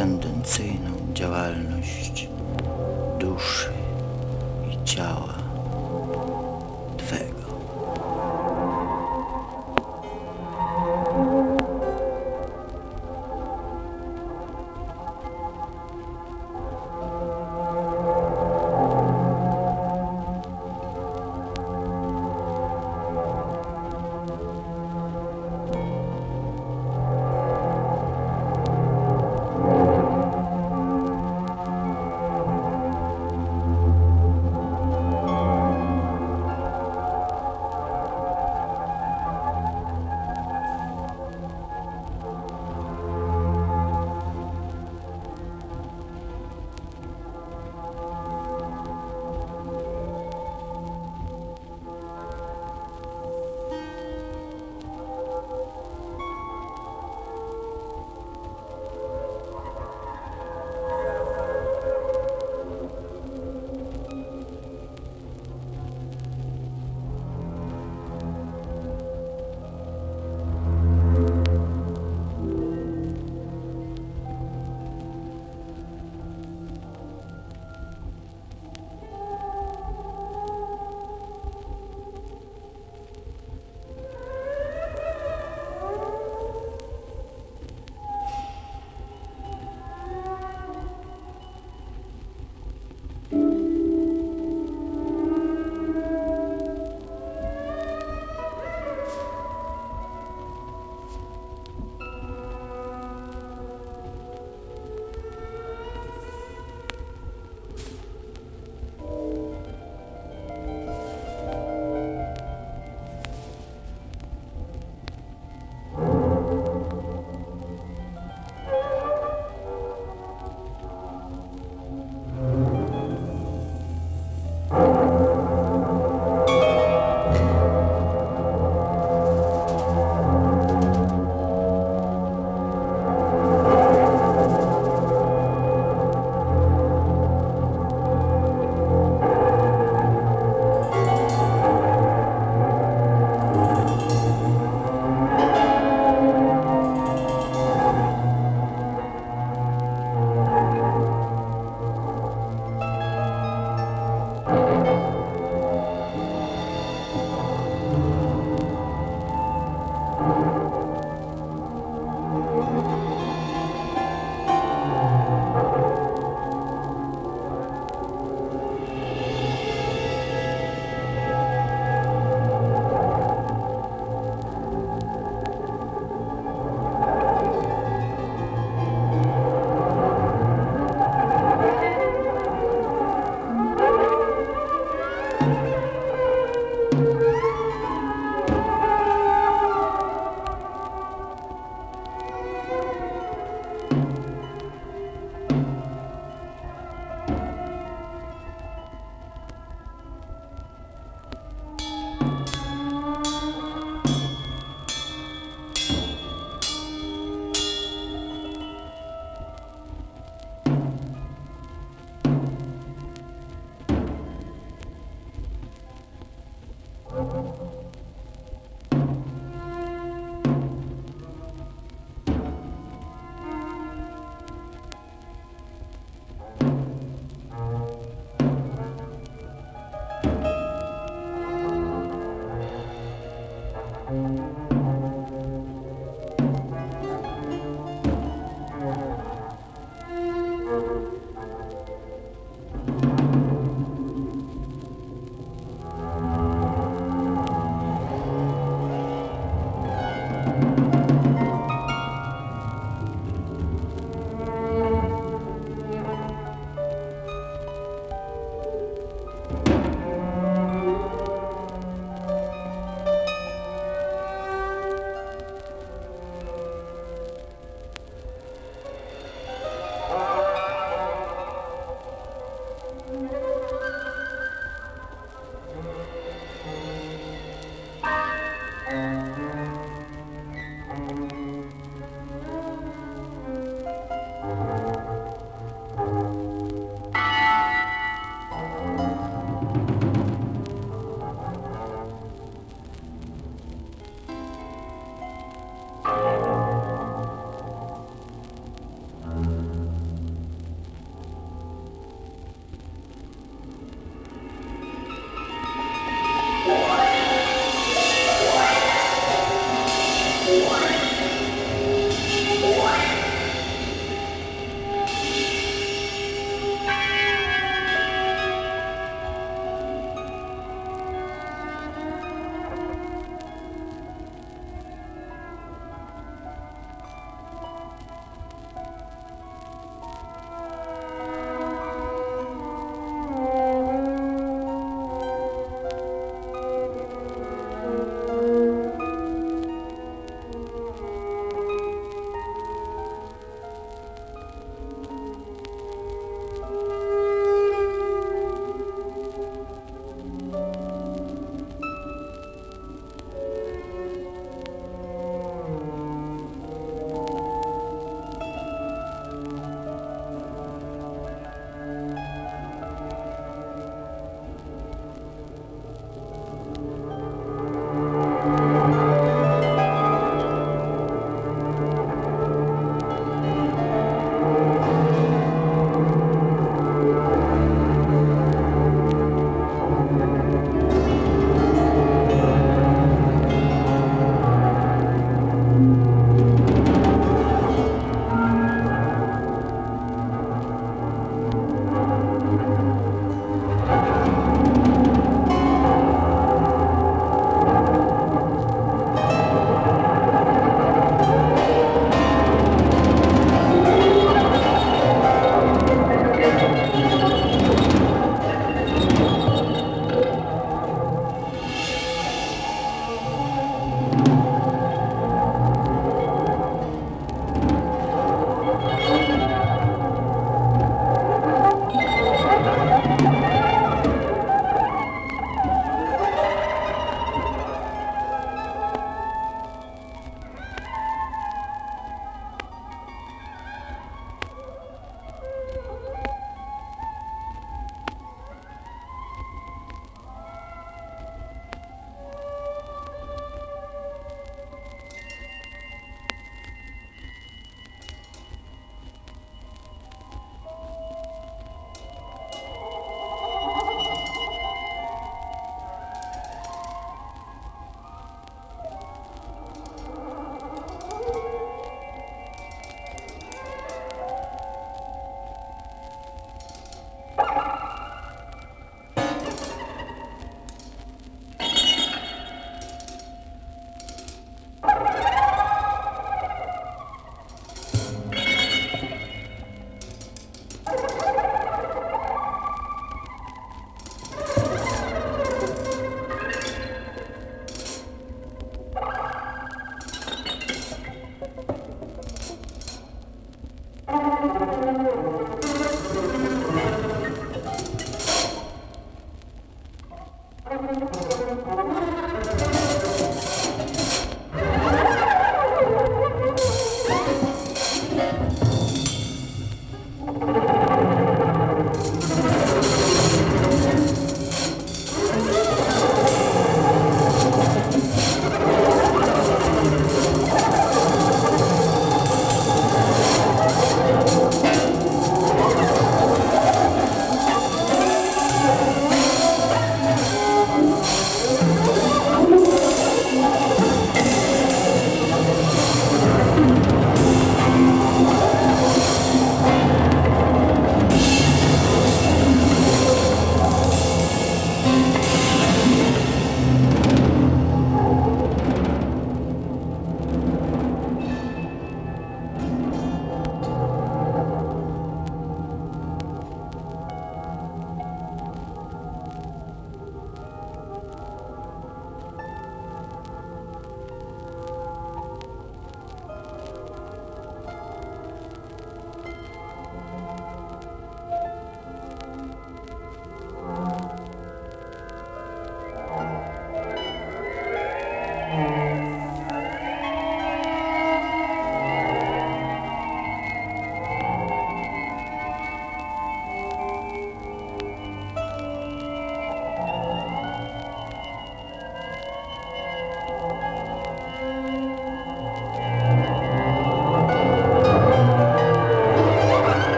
tendencyjną działalność duszy i ciała Twego.